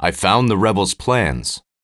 I فاؤن ribs فلینس